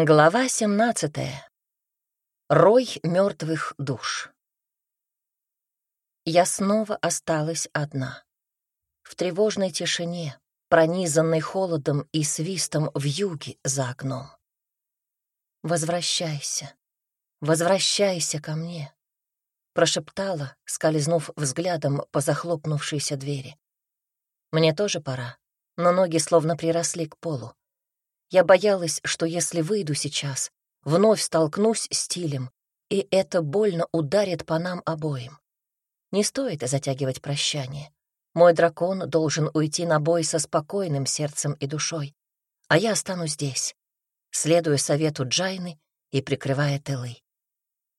Глава 17. Рой мертвых душ. Я снова осталась одна. В тревожной тишине, пронизанной холодом и свистом в юге за окном. «Возвращайся, возвращайся ко мне», — прошептала, скользнув взглядом по захлопнувшейся двери. «Мне тоже пора, но ноги словно приросли к полу. Я боялась, что если выйду сейчас, вновь столкнусь с Тилем, и это больно ударит по нам обоим. Не стоит затягивать прощание. Мой дракон должен уйти на бой со спокойным сердцем и душой, а я останусь здесь, следуя совету Джайны и прикрывая тылы.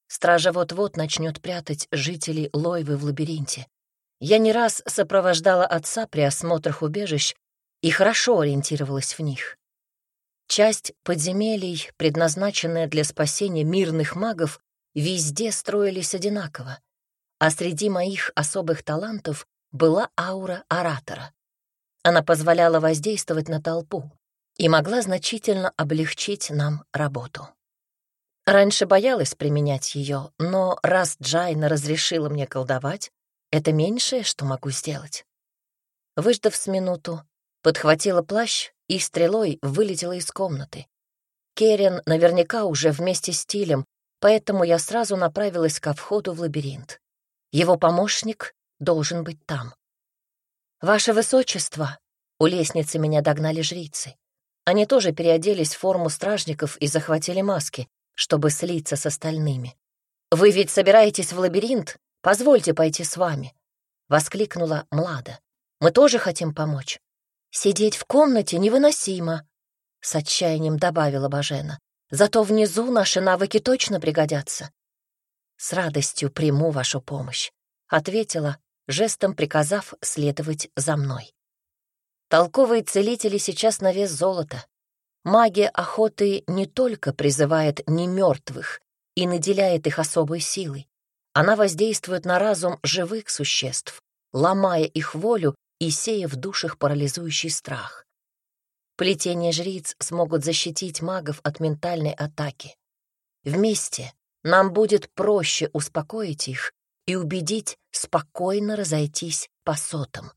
Стража вот-вот начнет прятать жителей Лойвы в лабиринте. Я не раз сопровождала отца при осмотрах убежищ и хорошо ориентировалась в них. Часть подземелий, предназначенная для спасения мирных магов, везде строились одинаково, а среди моих особых талантов была аура оратора. Она позволяла воздействовать на толпу и могла значительно облегчить нам работу. Раньше боялась применять ее, но раз Джайна разрешила мне колдовать, это меньшее, что могу сделать. Выждав с минуту, подхватила плащ и стрелой вылетела из комнаты. Керен наверняка уже вместе с Тилем, поэтому я сразу направилась ко входу в лабиринт. Его помощник должен быть там. «Ваше Высочество!» У лестницы меня догнали жрицы. Они тоже переоделись в форму стражников и захватили маски, чтобы слиться с остальными. «Вы ведь собираетесь в лабиринт? Позвольте пойти с вами!» — воскликнула Млада. «Мы тоже хотим помочь». «Сидеть в комнате невыносимо», — с отчаянием добавила Бажена. «Зато внизу наши навыки точно пригодятся». «С радостью приму вашу помощь», — ответила, жестом приказав следовать за мной. Толковые целители сейчас на вес золота. Магия охоты не только призывает немертвых и наделяет их особой силой. Она воздействует на разум живых существ, ломая их волю и сея в душах парализующий страх. Плетения жриц смогут защитить магов от ментальной атаки. Вместе нам будет проще успокоить их и убедить спокойно разойтись по сотам.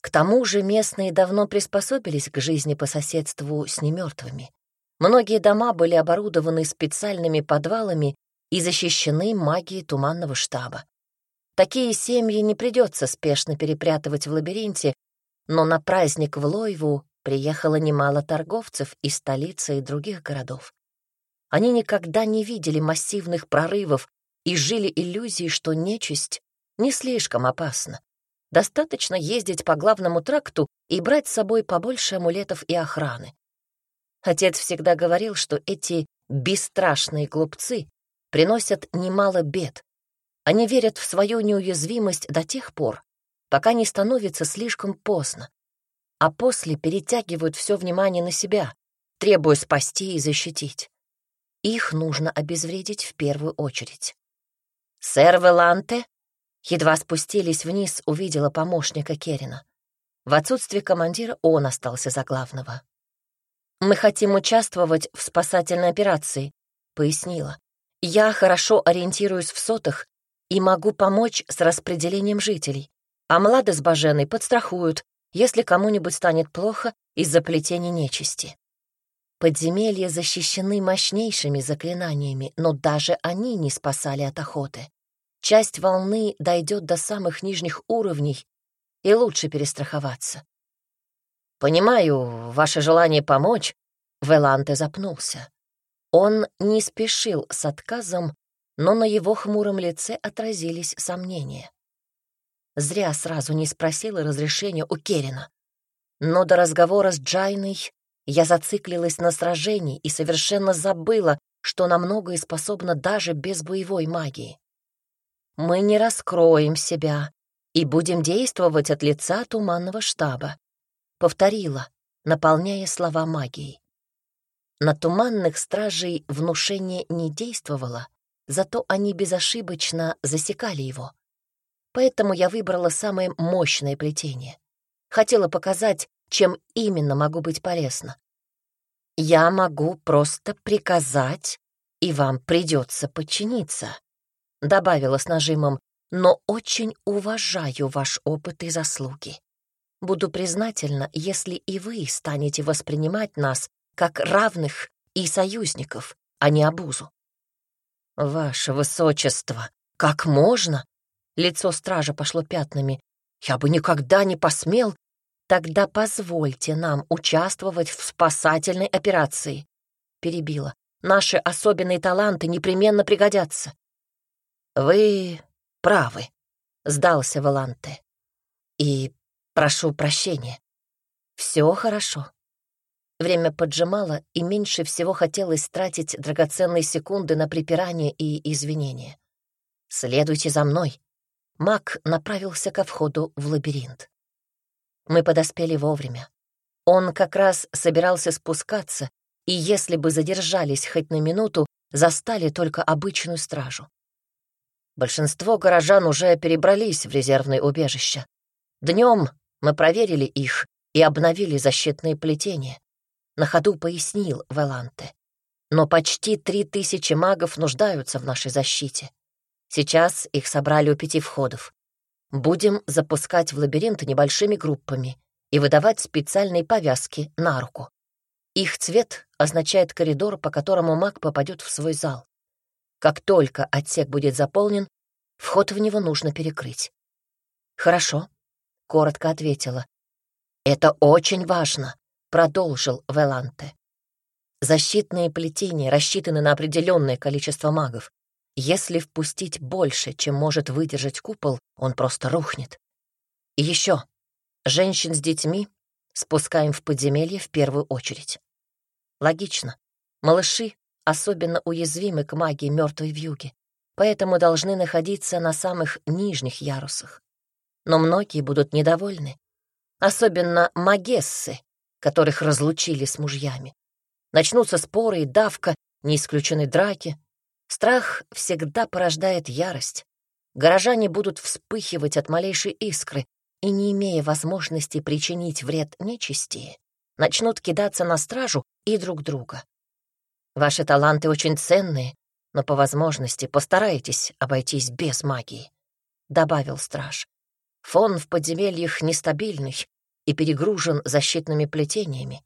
К тому же местные давно приспособились к жизни по соседству с немертвыми. Многие дома были оборудованы специальными подвалами и защищены магией туманного штаба. Такие семьи не придется спешно перепрятывать в лабиринте, но на праздник в Лойву приехало немало торговцев из столицы и других городов. Они никогда не видели массивных прорывов и жили иллюзией, что нечисть не слишком опасна. Достаточно ездить по главному тракту и брать с собой побольше амулетов и охраны. Отец всегда говорил, что эти бесстрашные глупцы приносят немало бед, они верят в свою неуязвимость до тех пор, пока не становится слишком поздно, а после перетягивают все внимание на себя, требуя спасти и защитить. Их нужно обезвредить в первую очередь. «Сэр Веланте?» Едва спустились вниз, увидела помощника Керина. В отсутствие командира он остался за главного. «Мы хотим участвовать в спасательной операции», — пояснила. «Я хорошо ориентируюсь в сотах и могу помочь с распределением жителей. А Млада с Баженой подстрахуют, если кому-нибудь станет плохо из-за плетения нечисти. Подземелья защищены мощнейшими заклинаниями, но даже они не спасали от охоты. Часть волны дойдет до самых нижних уровней, и лучше перестраховаться. «Понимаю ваше желание помочь», — Веланте запнулся. Он не спешил с отказом, но на его хмуром лице отразились сомнения. Зря сразу не спросила разрешения у Керина. Но до разговора с Джайной я зациклилась на сражении и совершенно забыла, что на многое способна даже без боевой магии. Мы не раскроем себя и будем действовать от лица туманного штаба, повторила, наполняя слова магией. На туманных стражей внушение не действовало, зато они безошибочно засекали его. Поэтому я выбрала самое мощное плетение. Хотела показать, чем именно могу быть полезна. Я могу просто приказать, и вам придется подчиниться, добавила с нажимом, но очень уважаю ваш опыт и заслуги. Буду признательна, если и вы станете воспринимать нас как равных и союзников, а не обузу. Ваше высочество, как можно? Лицо стража пошло пятнами. Я бы никогда не посмел. Тогда позвольте нам участвовать в спасательной операции. Перебила. Наши особенные таланты непременно пригодятся. Вы правы, сдался Валанте. И прошу прощения. Все хорошо. Время поджимало, и меньше всего хотелось тратить драгоценные секунды на припирание и извинения. «Следуйте за мной», Маг направился ко входу в лабиринт. Мы подоспели вовремя. Он как раз собирался спускаться, и если бы задержались хоть на минуту, застали только обычную стражу. Большинство горожан уже перебрались в резервные убежища. Днем мы проверили их и обновили защитные плетения. На ходу пояснил Веланте. Но почти три тысячи магов нуждаются в нашей защите. Сейчас их собрали у пяти входов. Будем запускать в лабиринт небольшими группами и выдавать специальные повязки на руку. Их цвет означает коридор, по которому маг попадет в свой зал. Как только отсек будет заполнен, вход в него нужно перекрыть. «Хорошо», — коротко ответила. «Это очень важно», — продолжил Веланте. Защитные плетения рассчитаны на определенное количество магов. Если впустить больше, чем может выдержать купол, он просто рухнет. И еще. Женщин с детьми спускаем в подземелье в первую очередь. Логично. Малыши особенно уязвимы к магии мертвой вьюги, поэтому должны находиться на самых нижних ярусах. Но многие будут недовольны. Особенно магессы, которых разлучили с мужьями. Начнутся споры и давка, не исключены драки, Страх всегда порождает ярость. Горожане будут вспыхивать от малейшей искры и, не имея возможности причинить вред нечисти, начнут кидаться на стражу и друг друга. Ваши таланты очень ценные, но по возможности постарайтесь обойтись без магии», — добавил страж. «Фон в подземельях нестабильный и перегружен защитными плетениями.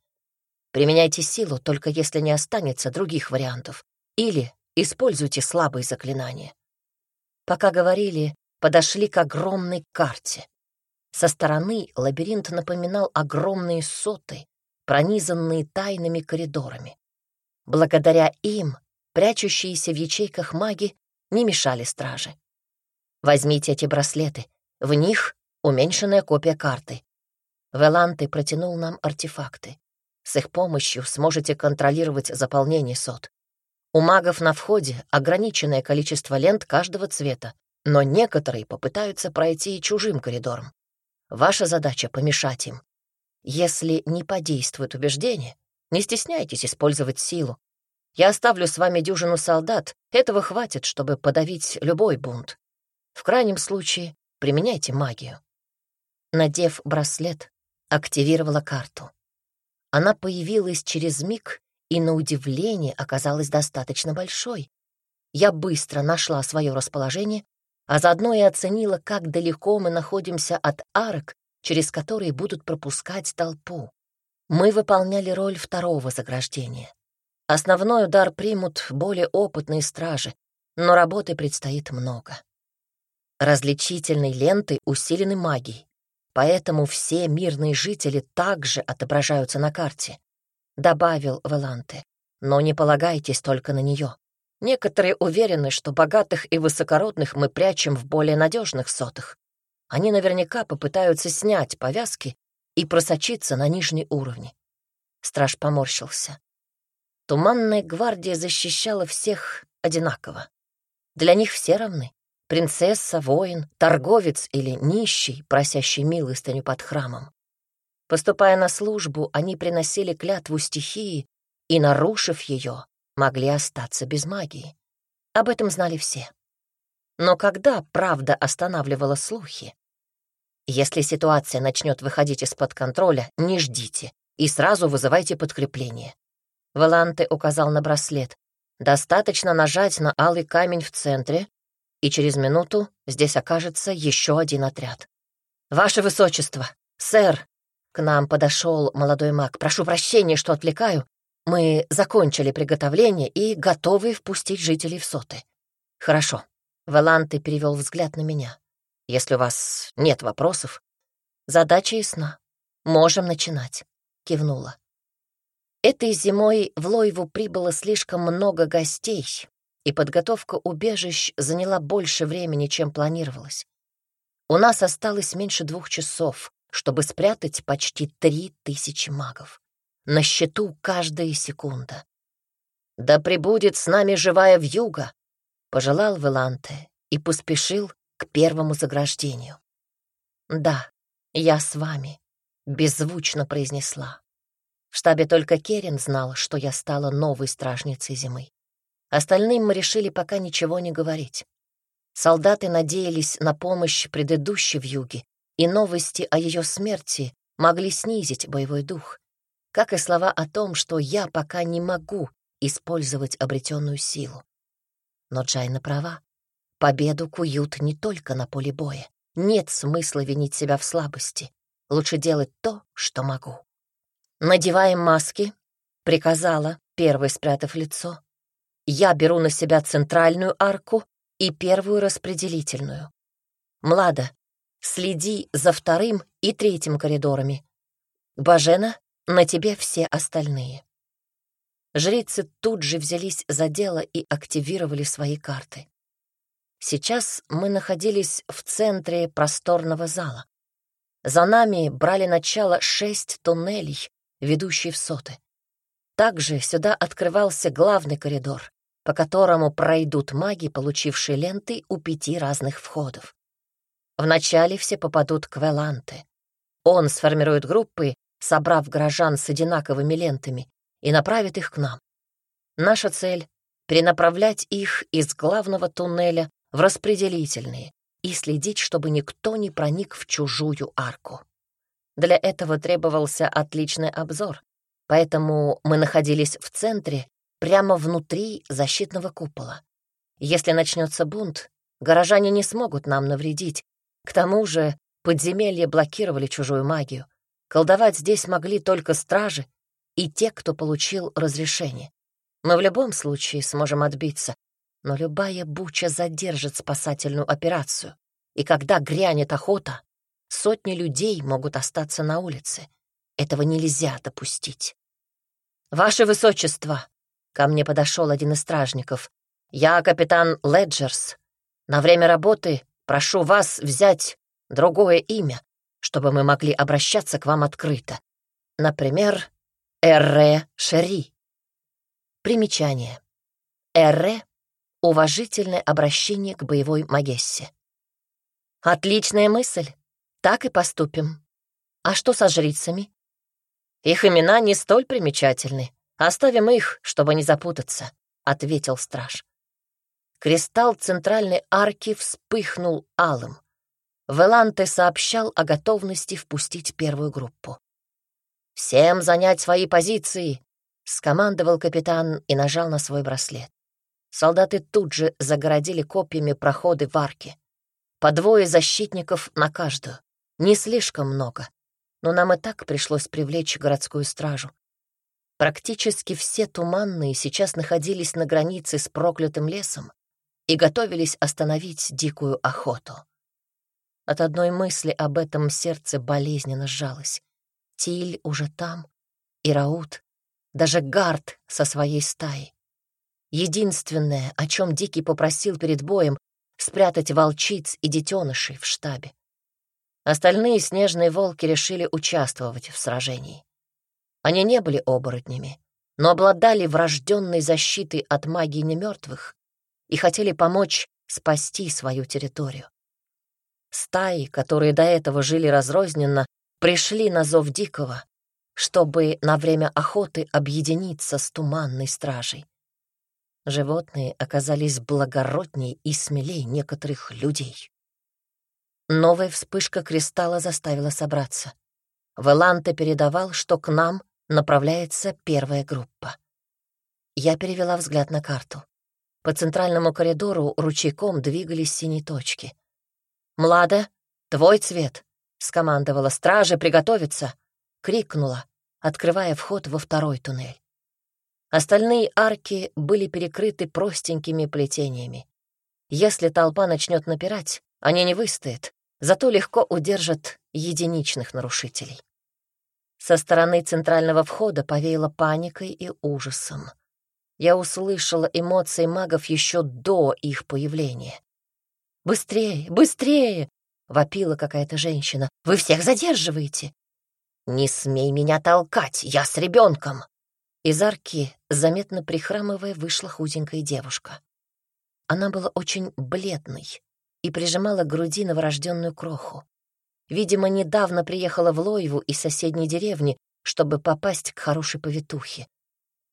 Применяйте силу, только если не останется других вариантов. Или Используйте слабые заклинания. Пока говорили, подошли к огромной карте. Со стороны лабиринт напоминал огромные соты, пронизанные тайными коридорами. Благодаря им прячущиеся в ячейках маги не мешали страже. Возьмите эти браслеты, в них уменьшенная копия карты. Веланты протянул нам артефакты. С их помощью сможете контролировать заполнение сот. У магов на входе ограниченное количество лент каждого цвета, но некоторые попытаются пройти чужим коридором. Ваша задача — помешать им. Если не подействует убеждение, не стесняйтесь использовать силу. Я оставлю с вами дюжину солдат, этого хватит, чтобы подавить любой бунт. В крайнем случае применяйте магию. Надев браслет, активировала карту. Она появилась через миг и, на удивление, оказалась достаточно большой. Я быстро нашла свое расположение, а заодно и оценила, как далеко мы находимся от арок, через которые будут пропускать толпу. Мы выполняли роль второго заграждения. Основной удар примут более опытные стражи, но работы предстоит много. Различительные ленты усилены магией, поэтому все мирные жители также отображаются на карте добавил Веланте. «Но не полагайтесь только на нее. Некоторые уверены, что богатых и высокородных мы прячем в более надежных сотах. Они наверняка попытаются снять повязки и просочиться на нижние уровни». Страж поморщился. Туманная гвардия защищала всех одинаково. Для них все равны. Принцесса, воин, торговец или нищий, просящий милостыню под храмом. Поступая на службу, они приносили клятву стихии и, нарушив ее, могли остаться без магии. Об этом знали все. Но когда правда останавливала слухи? Если ситуация начнет выходить из-под контроля, не ждите и сразу вызывайте подкрепление. Валанте указал на браслет. Достаточно нажать на алый камень в центре, и через минуту здесь окажется еще один отряд. «Ваше Высочество! Сэр!» К нам подошел молодой маг. «Прошу прощения, что отвлекаю. Мы закончили приготовление и готовы впустить жителей в соты». «Хорошо». Валанте перевел взгляд на меня. «Если у вас нет вопросов...» «Задача ясна. Можем начинать», — кивнула. Этой зимой в Лойву прибыло слишком много гостей, и подготовка убежищ заняла больше времени, чем планировалось. У нас осталось меньше двух часов, чтобы спрятать почти три тысячи магов. На счету каждая секунда. «Да пребудет с нами живая вьюга!» — пожелал Веланте и поспешил к первому заграждению. «Да, я с вами», — беззвучно произнесла. В штабе только Керин знал, что я стала новой стражницей зимы. Остальным мы решили пока ничего не говорить. Солдаты надеялись на помощь предыдущей вьюги, и новости о ее смерти могли снизить боевой дух, как и слова о том, что я пока не могу использовать обретенную силу. Но Джайна права. Победу куют не только на поле боя. Нет смысла винить себя в слабости. Лучше делать то, что могу. «Надеваем маски», — приказала, первой спрятав лицо. «Я беру на себя центральную арку и первую распределительную. Млада, следи за вторым и третьим коридорами. Бажена, на тебе все остальные». Жрицы тут же взялись за дело и активировали свои карты. Сейчас мы находились в центре просторного зала. За нами брали начало шесть туннелей, ведущий в соты. Также сюда открывался главный коридор, по которому пройдут маги, получившие ленты у пяти разных входов. Вначале все попадут к Веланте. Он сформирует группы, собрав горожан с одинаковыми лентами, и направит их к нам. Наша цель — перенаправлять их из главного туннеля в распределительные и следить, чтобы никто не проник в чужую арку. Для этого требовался отличный обзор, поэтому мы находились в центре, прямо внутри защитного купола. Если начнется бунт, горожане не смогут нам навредить. К тому же подземелья блокировали чужую магию. Колдовать здесь могли только стражи и те, кто получил разрешение. Мы в любом случае сможем отбиться, но любая буча задержит спасательную операцию. И когда грянет охота, Сотни людей могут остаться на улице. Этого нельзя допустить. «Ваше Высочество!» — ко мне подошел один из стражников. «Я капитан Леджерс. На время работы прошу вас взять другое имя, чтобы мы могли обращаться к вам открыто. Например, Эрре Шери». Примечание. Эрре — уважительное обращение к боевой магессе. «Отличная мысль. Так и поступим. А что со жрицами? Их имена не столь примечательны. Оставим их, чтобы не запутаться, — ответил страж. Кристалл центральной арки вспыхнул алым. Веланте сообщал о готовности впустить первую группу. «Всем занять свои позиции!» — скомандовал капитан и нажал на свой браслет. Солдаты тут же загородили копьями проходы в арке. По двое защитников на каждую. Не слишком много, но нам и так пришлось привлечь городскую стражу. Практически все туманные сейчас находились на границе с проклятым лесом и готовились остановить дикую охоту. От одной мысли об этом сердце болезненно сжалось. Тиль уже там, и Раут, даже Гард со своей стаей. Единственное, о чем Дикий попросил перед боем, спрятать волчиц и детенышей в штабе. Остальные снежные волки решили участвовать в сражении. Они не были оборотнями, но обладали врожденной защитой от магии немертвых и хотели помочь спасти свою территорию. Стаи, которые до этого жили разрозненно, пришли на зов Дикого, чтобы на время охоты объединиться с туманной стражей. Животные оказались благороднее и смелее некоторых людей. Новая вспышка кристалла заставила собраться. Веланте передавал, что к нам направляется первая группа. Я перевела взгляд на карту. По центральному коридору ручейком двигались синие точки. «Млада, твой цвет!» — скомандовала стража приготовиться. Крикнула, открывая вход во второй туннель. Остальные арки были перекрыты простенькими плетениями. Если толпа начнет напирать, они не выстоят, зато легко удержат единичных нарушителей. Со стороны центрального входа повеяло паникой и ужасом. Я услышала эмоции магов еще до их появления. «Быстрее, быстрее!» — вопила какая-то женщина. «Вы всех задерживаете!» «Не смей меня толкать, я с ребенком!» Из арки, заметно прихрамывая, вышла худенькая девушка. Она была очень бледной и прижимала к груди новорожденную кроху. Видимо, недавно приехала в Лоеву из соседней деревни, чтобы попасть к хорошей повитухе.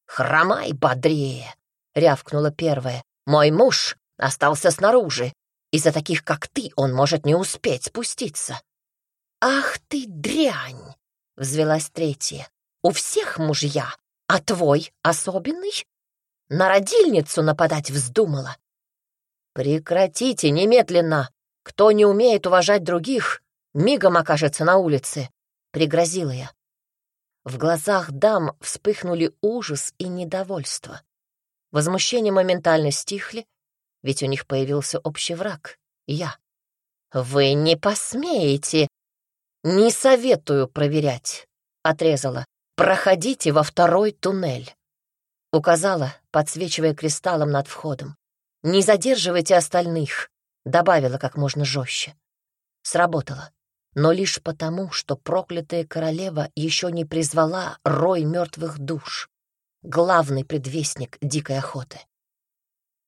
«Хромай бодрее!» — рявкнула первая. «Мой муж остался снаружи. Из-за таких, как ты, он может не успеть спуститься». «Ах ты дрянь!» — взвелась третья. «У всех мужья, а твой особенный? На родильницу нападать вздумала». «Прекратите немедленно! Кто не умеет уважать других, мигом окажется на улице», — пригрозила я. В глазах дам вспыхнули ужас и недовольство. Возмущение моментально стихли, ведь у них появился общий враг — я. «Вы не посмеете!» «Не советую проверять», — отрезала. «Проходите во второй туннель», — указала, подсвечивая кристаллом над входом. «Не задерживайте остальных», — добавила как можно жестче. Сработало но лишь потому, что проклятая королева еще не призвала рой мертвых душ, главный предвестник дикой охоты.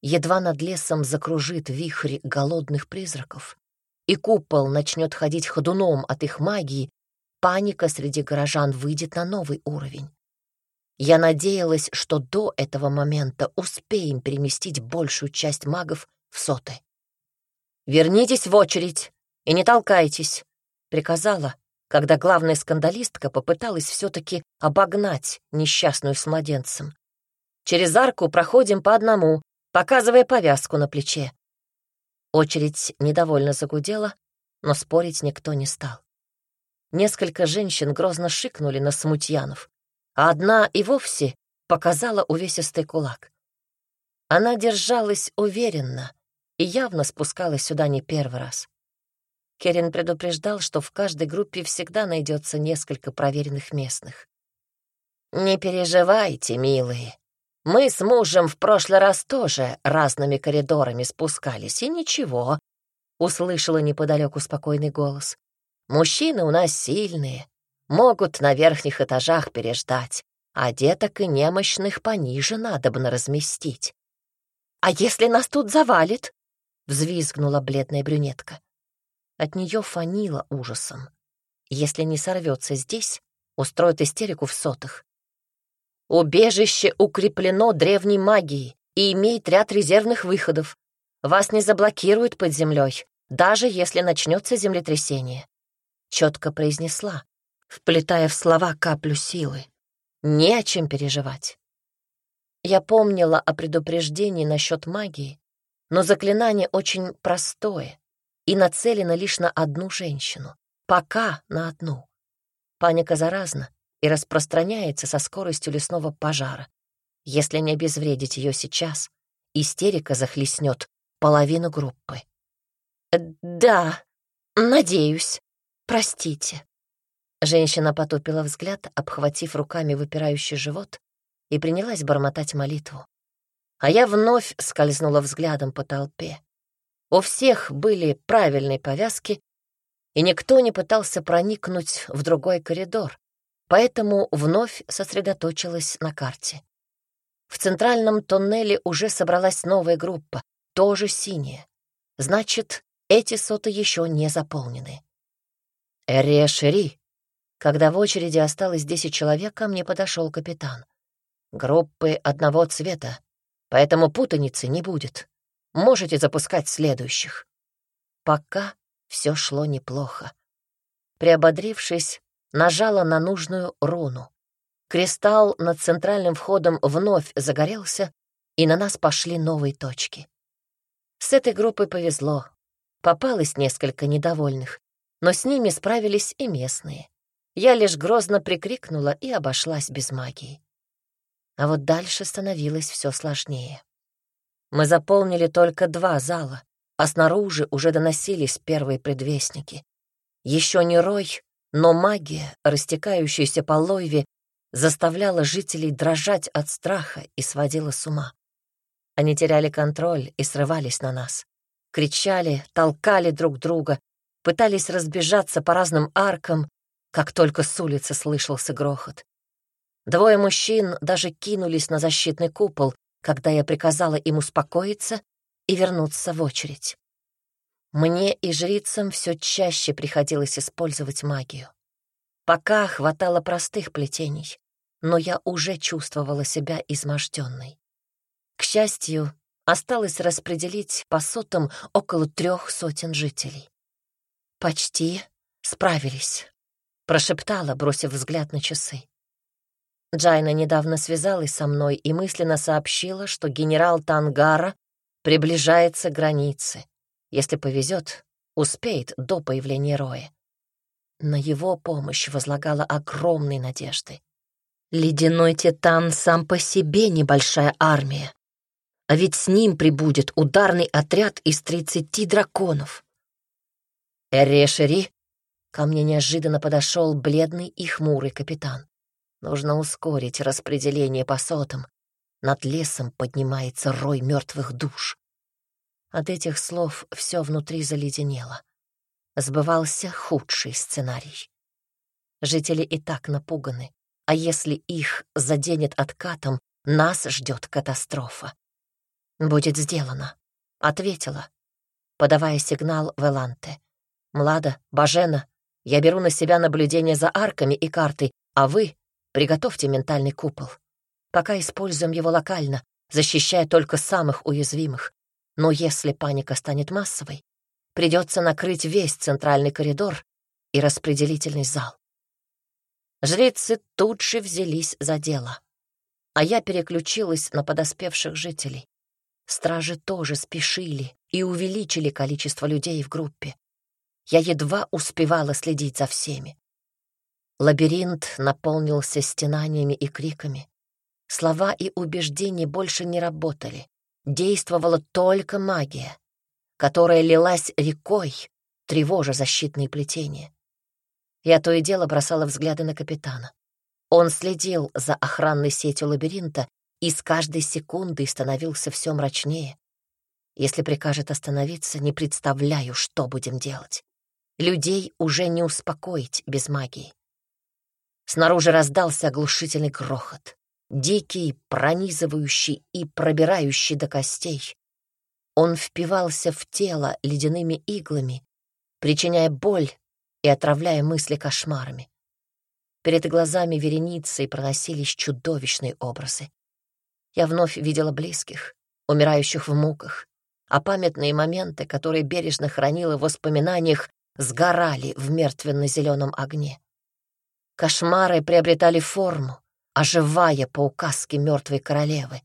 Едва над лесом закружит вихрь голодных призраков, и купол начнет ходить ходуном от их магии, паника среди горожан выйдет на новый уровень. Я надеялась, что до этого момента успеем переместить большую часть магов в соты. «Вернитесь в очередь и не толкайтесь», приказала, когда главная скандалистка попыталась все-таки обогнать несчастную с младенцем. Через арку проходим по одному, показывая повязку на плече. Очередь недовольно загудела, но спорить никто не стал. Несколько женщин грозно шикнули на смутьянов, а одна и вовсе показала увесистый кулак. Она держалась уверенно и явно спускалась сюда не первый раз. Керин предупреждал, что в каждой группе всегда найдется несколько проверенных местных. «Не переживайте, милые. Мы с мужем в прошлый раз тоже разными коридорами спускались, и ничего», — услышала неподалеку спокойный голос. «Мужчины у нас сильные, могут на верхних этажах переждать, а деток и немощных пониже надобно разместить». «А если нас тут завалит?» — взвизгнула бледная брюнетка. От нее фанило ужасом. Если не сорвется здесь, устроит истерику в сотах. Убежище укреплено древней магией и имеет ряд резервных выходов. Вас не заблокируют под землей, даже если начнется землетрясение. Четко произнесла, вплетая в слова каплю силы. Не о чем переживать. Я помнила о предупреждении насчет магии, но заклинание очень простое и нацелена лишь на одну женщину. Пока на одну. Паника заразна и распространяется со скоростью лесного пожара. Если не обезвредить ее сейчас, истерика захлестнет половину группы. Э, «Да, надеюсь. Простите». Женщина потупила взгляд, обхватив руками выпирающий живот, и принялась бормотать молитву. А я вновь скользнула взглядом по толпе. У всех были правильные повязки, и никто не пытался проникнуть в другой коридор, поэтому вновь сосредоточилась на карте. В центральном тоннеле уже собралась новая группа, тоже синяя. Значит, эти соты еще не заполнены. Эрешери. Когда в очереди осталось десять человек, ко мне подошел капитан. Группы одного цвета, поэтому путаницы не будет. Можете запускать следующих. Пока все шло неплохо. Приободрившись, нажала на нужную руну. Кристалл над центральным входом вновь загорелся, и на нас пошли новые точки. С этой группой повезло. Попалось несколько недовольных, но с ними справились и местные. Я лишь грозно прикрикнула и обошлась без магии. А вот дальше становилось все сложнее. Мы заполнили только два зала, а снаружи уже доносились первые предвестники. Еще не рой, но магия, растекающаяся по лойве, заставляла жителей дрожать от страха и сводила с ума. Они теряли контроль и срывались на нас. Кричали, толкали друг друга, пытались разбежаться по разным аркам, как только с улицы слышался грохот. Двое мужчин даже кинулись на защитный купол, когда я приказала им успокоиться и вернуться в очередь. Мне и жрицам все чаще приходилось использовать магию. Пока хватало простых плетений, но я уже чувствовала себя изможденной. К счастью, осталось распределить по сотам около трех сотен жителей. «Почти справились», — прошептала, бросив взгляд на часы. Джайна недавно связалась со мной и мысленно сообщила, что генерал Тангара приближается к границе. Если повезет, успеет до появления Роя. На его помощь возлагала огромные надежды. Ледяной Титан сам по себе небольшая армия, а ведь с ним прибудет ударный отряд из тридцати драконов. Эрешери, ко мне неожиданно подошел бледный и хмурый капитан. Нужно ускорить распределение по сотам. Над лесом поднимается рой мертвых душ. От этих слов все внутри заледенело. Сбывался худший сценарий. Жители и так напуганы, а если их заденет откатом, нас ждет катастрофа. «Будет сделано», — ответила, подавая сигнал Веланте. «Млада, Бажена, я беру на себя наблюдение за арками и картой, а вы приготовьте ментальный купол. Пока используем его локально, защищая только самых уязвимых. Но если паника станет массовой, придется накрыть весь центральный коридор и распределительный зал. Жрецы тут же взялись за дело, а я переключилась на подоспевших жителей. Стражи тоже спешили и увеличили количество людей в группе. Я едва успевала следить за всеми. Лабиринт наполнился стенаниями и криками. Слова и убеждения больше не работали действовала только магия, которая лилась рекой, тревожа защитные плетения. Я то и дело бросала взгляды на капитана. Он следил за охранной сетью лабиринта и с каждой секундой становился все мрачнее. Если прикажет остановиться, не представляю, что будем делать. Людей уже не успокоить без магии. Снаружи раздался оглушительный грохот дикий, пронизывающий и пробирающий до костей. Он впивался в тело ледяными иглами, причиняя боль и отравляя мысли кошмарами. Перед глазами вереницей проносились чудовищные образы. Я вновь видела близких, умирающих в муках, а памятные моменты, которые бережно хранила в воспоминаниях, сгорали в мертвенно-зеленом огне. Кошмары приобретали форму, оживая по указке мертвой королевы.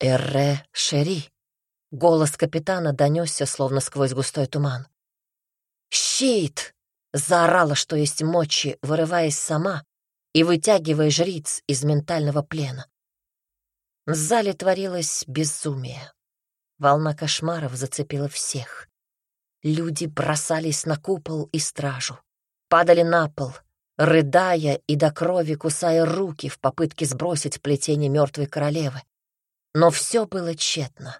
«Эрре Шери!» — голос капитана донесся, словно сквозь густой туман. «Щит!» — заорала, что есть мочи, вырываясь сама и вытягивая жриц из ментального плена. В зале творилось безумие. Волна кошмаров зацепила всех. Люди бросались на купол и стражу, падали на пол, рыдая и до крови кусая руки в попытке сбросить плетение мертвой королевы. Но все было тщетно.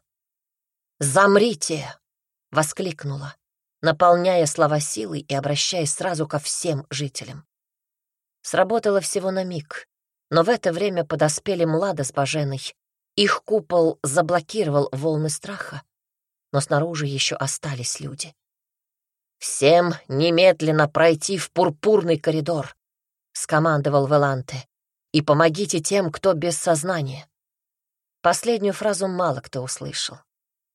«Замрите!» — воскликнула, наполняя слова силой и обращаясь сразу ко всем жителям. Сработало всего на миг, но в это время подоспели Млада с Баженой. Их купол заблокировал волны страха, но снаружи еще остались люди. «Всем немедленно пройти в пурпурный коридор», — скомандовал Веланте, «и помогите тем, кто без сознания». Последнюю фразу мало кто услышал.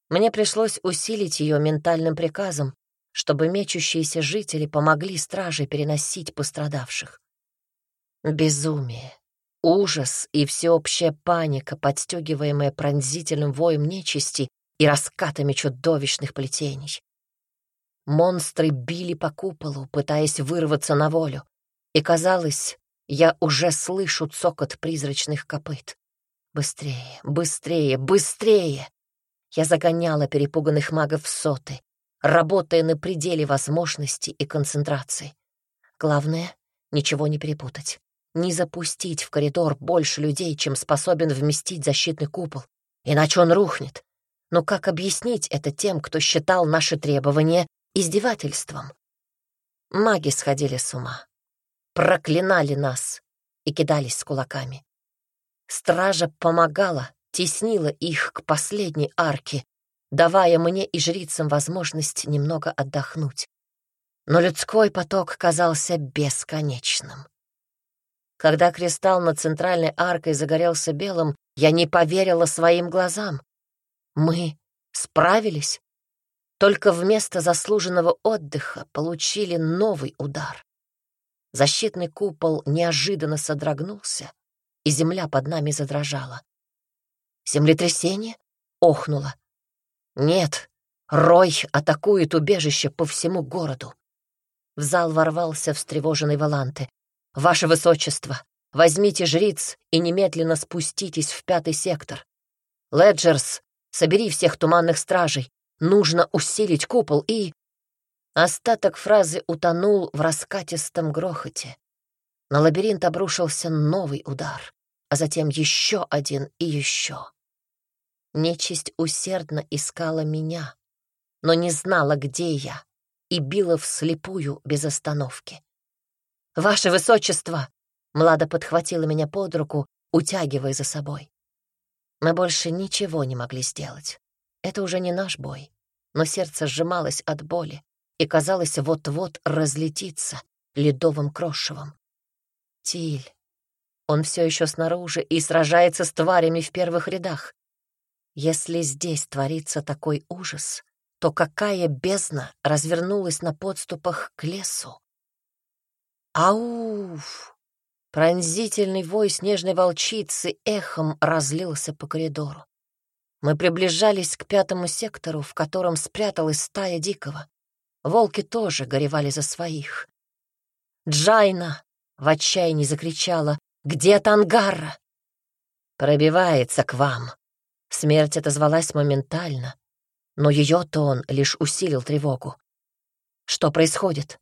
Мне пришлось усилить ее ментальным приказом, чтобы мечущиеся жители помогли страже переносить пострадавших. Безумие. Ужас и всеобщая паника, подстегиваемая пронзительным воем нечисти и раскатами чудовищных плетений. Монстры били по куполу, пытаясь вырваться на волю, и, казалось, я уже слышу цокот призрачных копыт. Быстрее, быстрее, быстрее! Я загоняла перепуганных магов в соты, работая на пределе возможностей и концентрации. Главное — ничего не перепутать не запустить в коридор больше людей, чем способен вместить защитный купол, иначе он рухнет. Но как объяснить это тем, кто считал наши требования издевательством? Маги сходили с ума, проклинали нас и кидались с кулаками. Стража помогала, теснила их к последней арке, давая мне и жрицам возможность немного отдохнуть. Но людской поток казался бесконечным. Когда кристалл над центральной аркой загорелся белым, я не поверила своим глазам. Мы справились. Только вместо заслуженного отдыха получили новый удар. Защитный купол неожиданно содрогнулся, и земля под нами задрожала. Землетрясение охнуло. Нет, Рой атакует убежище по всему городу. В зал ворвался встревоженный Валанте. «Ваше Высочество, возьмите жриц и немедленно спуститесь в пятый сектор. Леджерс, собери всех туманных стражей. Нужно усилить купол и...» Остаток фразы утонул в раскатистом грохоте. На лабиринт обрушился новый удар, а затем еще один и еще. Нечисть усердно искала меня, но не знала, где я, и била вслепую без остановки. «Ваше высочество!» Млада подхватила меня под руку, утягивая за собой. Мы больше ничего не могли сделать. Это уже не наш бой, но сердце сжималось от боли и казалось вот-вот разлетиться ледовым крошевом. Тиль. Он все еще снаружи и сражается с тварями в первых рядах. Если здесь творится такой ужас, то какая бездна развернулась на подступах к лесу? Ауф! Пронзительный вой снежной волчицы эхом разлился по коридору. Мы приближались к пятому сектору, в котором спряталась стая дикого. Волки тоже горевали за своих. «Джайна!» — в отчаянии закричала. «Где Тангарра?» «Пробивается к вам!» Смерть отозвалась моментально, но ее тон лишь усилил тревогу. «Что происходит?»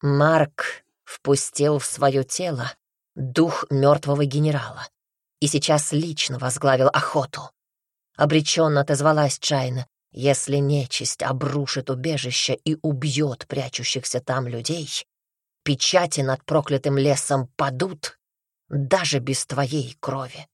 «Марк впустил в свое тело дух мертвого генерала и сейчас лично возглавил охоту. Обреченно отозвалась Чайна. Если нечисть обрушит убежище и убьет прячущихся там людей, печати над проклятым лесом падут даже без твоей крови.